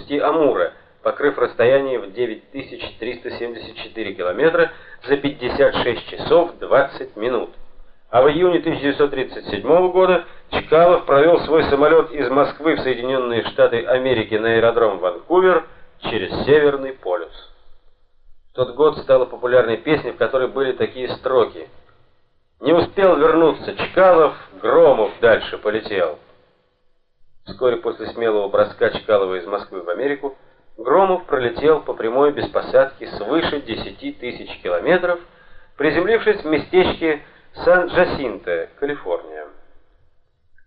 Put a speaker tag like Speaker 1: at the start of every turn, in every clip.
Speaker 1: устье Амура, покрыв расстояние в 9374 километра за 56 часов 20 минут. А в июне 1937 года Чкалов провел свой самолет из Москвы в Соединенные Штаты Америки на аэродром Ванкувер через Северный полюс. В тот год стала популярной песня, в которой были такие строки: Не успел вернуться Чкалов, Громов дальше полетел. Вскоре после смелого броска Чкалова из Москвы в Америку Громов пролетел по прямой без посадки свыше 10 тысяч километров, приземлившись в местечке Сан-Джасинто, Калифорния.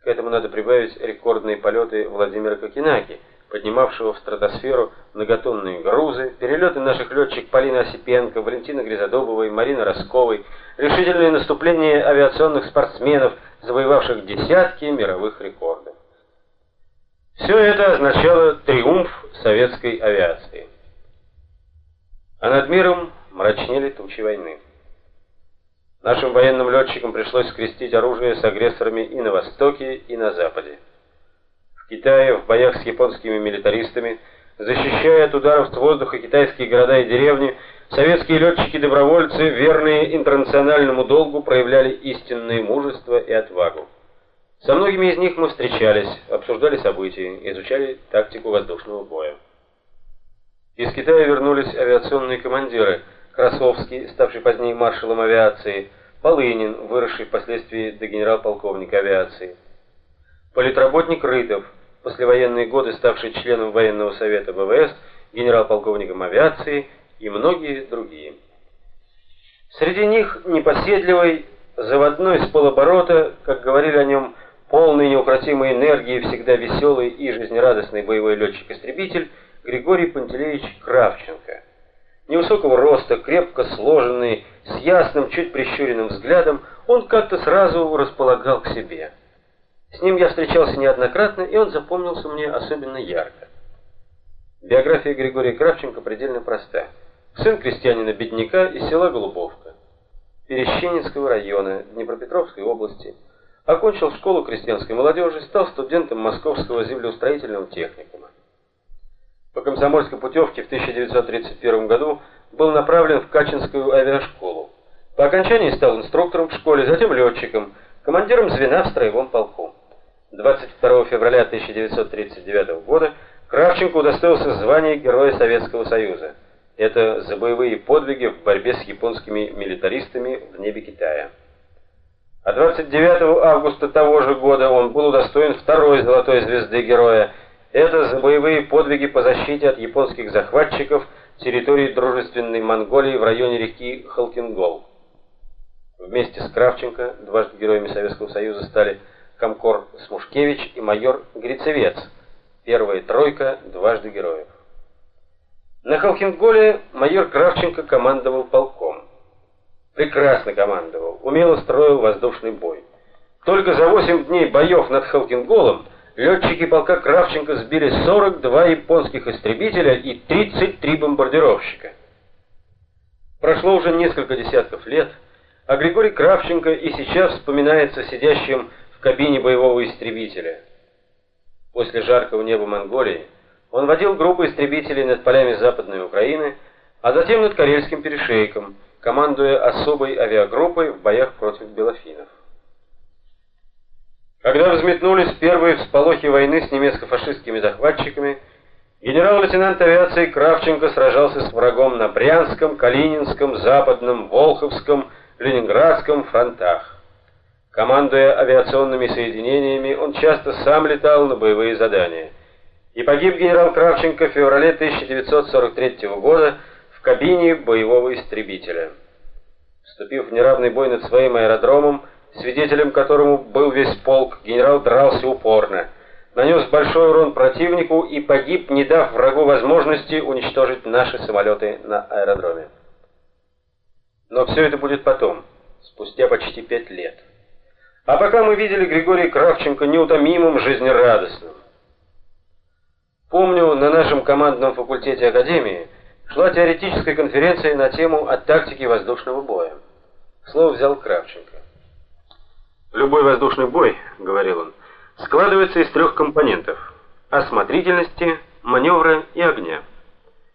Speaker 1: К этому надо прибавить рекордные полеты Владимира Кокинаки, поднимавшего в стратосферу многотонные грузы, перелеты наших летчиков Полины Осипенко, Валентины Грязодобовой, Марины Росковой, решительные наступления авиационных спортсменов, завоевавших десятки мировых рекордов. Все это означало триумф советской авиации. А над миром мрачнели тучи войны. Нашим военным летчикам пришлось скрестить оружие с агрессорами и на востоке, и на западе. В Китае в боях с японскими милитаристами, защищая от ударов с воздуха китайские города и деревни, советские летчики-добровольцы, верные интернациональному долгу, проявляли истинное мужество и отвагу. Со многими из них мы встречались, обсуждали события, изучали тактику воздушного боя. Из Китая вернулись авиационные командиры – Красовский, ставший позднее маршалом авиации, Полынин, выросший впоследствии до генерал-полковника авиации, политработник Рытов, послевоенные годы ставший членом военного совета ВВС, генерал-полковником авиации и многие другие. Среди них непоседливый, заводной с полоборота, как говорили о нем, полный неукротимой энергии, всегда веселый и жизнерадостный боевой летчик-истребитель Григорий Пантелеевич Кравченко невысокого роста, крепко сложенный, с ясным, чуть прищуренным взглядом, он как-то сразу располагал к себе. С ним я встречался неоднократно, и он запомнился мне особенно ярко. Биография Григория Кравченко предельно проста. Сын крестьянина-бедняка из села Голубовка, Перещенинского района Днепропетровской области. Окончил школу крестьянской молодежи, стал студентом Московского землеустроительного техникума по комсомольской путевке в 1931 году был направлен в Качинскую авиашколу. По окончании стал инструктором в школе, затем летчиком, командиром звена в строевом полку. 22 февраля 1939 года Кравченко удостоился звания Героя Советского Союза. Это за боевые подвиги в борьбе с японскими милитаристами в небе Китая. А 29 августа того же года он был удостоен второй золотой звезды Героя это за боевые подвиги по защите от японских захватчиков территории дружественной Монголии в районе реки Халкингол. Вместе с Кравченко дважды героями Советского Союза стали комкор Смушкевич и майор Грицевец. Первая тройка дважды героев. На Халкинголе майор Кравченко командовал полком. Прекрасно командовал, умело строил воздушный бой. Только за 8 дней боев над Халкинголом летчики полка Кравченко сбили 42 японских истребителя и 33 бомбардировщика. Прошло уже несколько десятков лет, а Григорий Кравченко и сейчас вспоминается сидящим в кабине боевого истребителя. После жаркого неба Монголии он водил группу истребителей над полями Западной Украины, а затем над Карельским перешейком, командуя особой авиагруппой в боях против белофинов. Когда взметнулись первые всполохи войны с немецко-фашистскими захватчиками, генерал-лейтенант авиации Кравченко сражался с врагом на Брянском, Калининском, Западном, Волховском, Ленинградском фронтах. Командуя авиационными соединениями, он часто сам летал на боевые задания. И погиб генерал Кравченко в феврале 1943 года кабине боевого истребителя. Вступив в неравный бой над своим аэродромом, свидетелем которому был весь полк, генерал дрался упорно, нанес большой урон противнику и погиб, не дав врагу возможности уничтожить наши самолеты на аэродроме. Но все это будет потом, спустя почти пять лет. А пока мы видели Григория Кравченко неутомимым, жизнерадостным. Помню, на нашем командном факультете Академии шла теоретическая конференция на тему о тактике воздушного боя. Слово взял Кравченко. Любой воздушный бой, говорил он, складывается из трех компонентов: осмотрительности, маневра и огня.